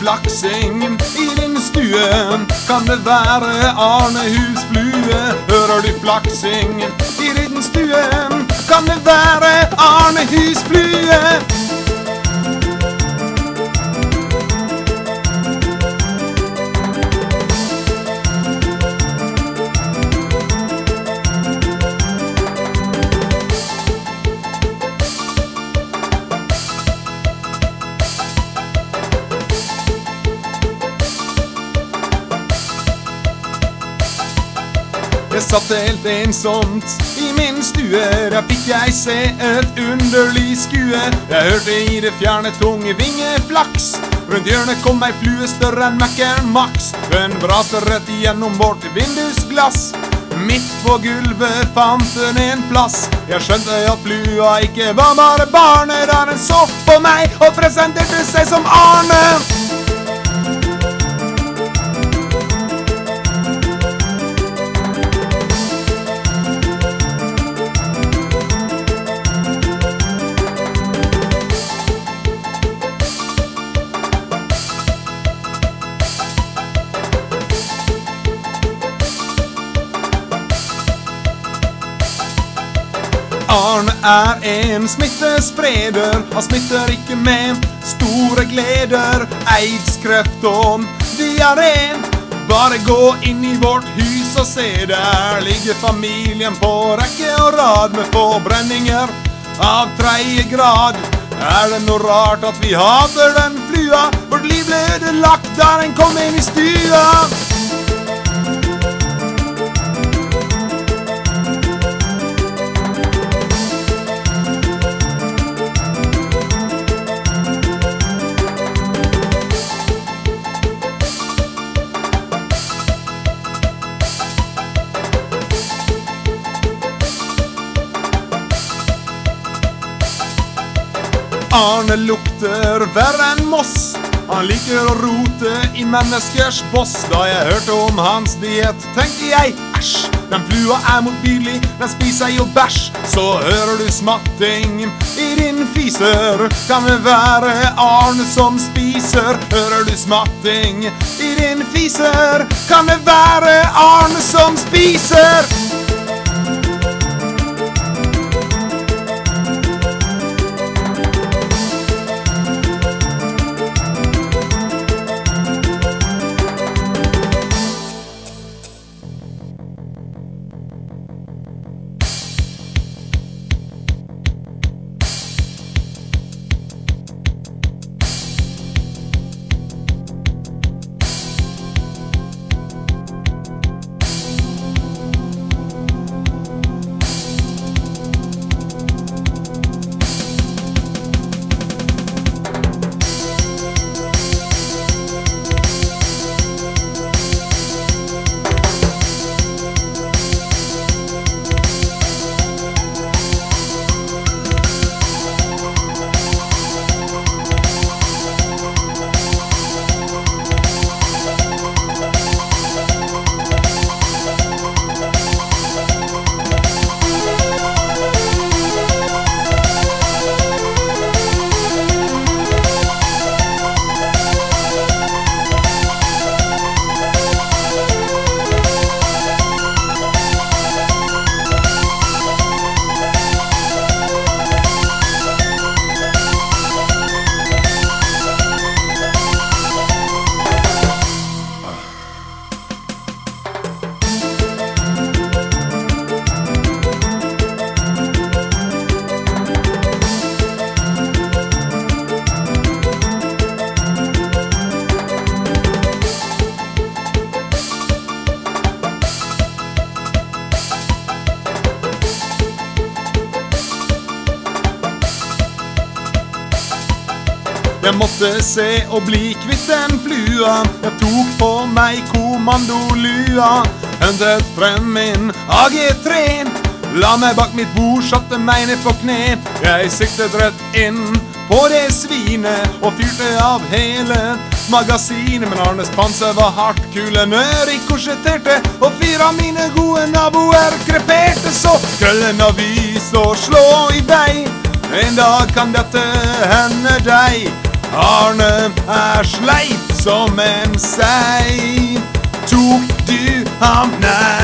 flaksing i din stue? Kan det være Arne Husflue? Hører du flaksing i din stue? Kan det være Arne Husflue? Jeg satt helt ensomt i min stue. Der fikk jeg se et underlig skue. Jeg hørte i det fjerne tunge vingeflaks. Rundt hjørnet kom ei flue større enn Mækkern Max. Den braste rett igjennom vårt vindusglass. Midt på gulvet fant hun en plass. Jeg skjønte at flua ikke var bare barnet da den så på meg og presenterte seg som Arne. Er en smittespreder. Han smitter ikke med store gleder. Aids, kreft og diaré. Bare gå inn i vårt hus og se, der ligger familien på rekke og rad med forbrenninger av tredje grad. Er det noe rart at vi hater den flua? Vårt liv ble ødelagt da den kom inn i stua. Arne lukter verre enn Moss. Han liker å rote i menneskers boss. Da jeg hørte om hans diett, tenkte jeg æsj. Den flua er motbydelig, den spiser jo bæsj. Så hører du smatting i din fiser. Kan det være Arne som spiser? Hører du smatting i din fiser? Kan det være Arne som spiser? Jeg måtte se og bli kvitt den flua. Jeg tok på meg kommandolua. Hentet frem min AG3. La meg bak mitt bord, satte meg ned på kne. Jeg siktet rett inn på det svinet og fyrte av hele magasinet. Men Arnes panser var hardt, kulene rikosjetterte, og fire av mine gode naboer kreperte. Så krøll en så slå i vei. En dag kan dette hende deg. Arne er sleit som en sei. Tok du ham? Nei,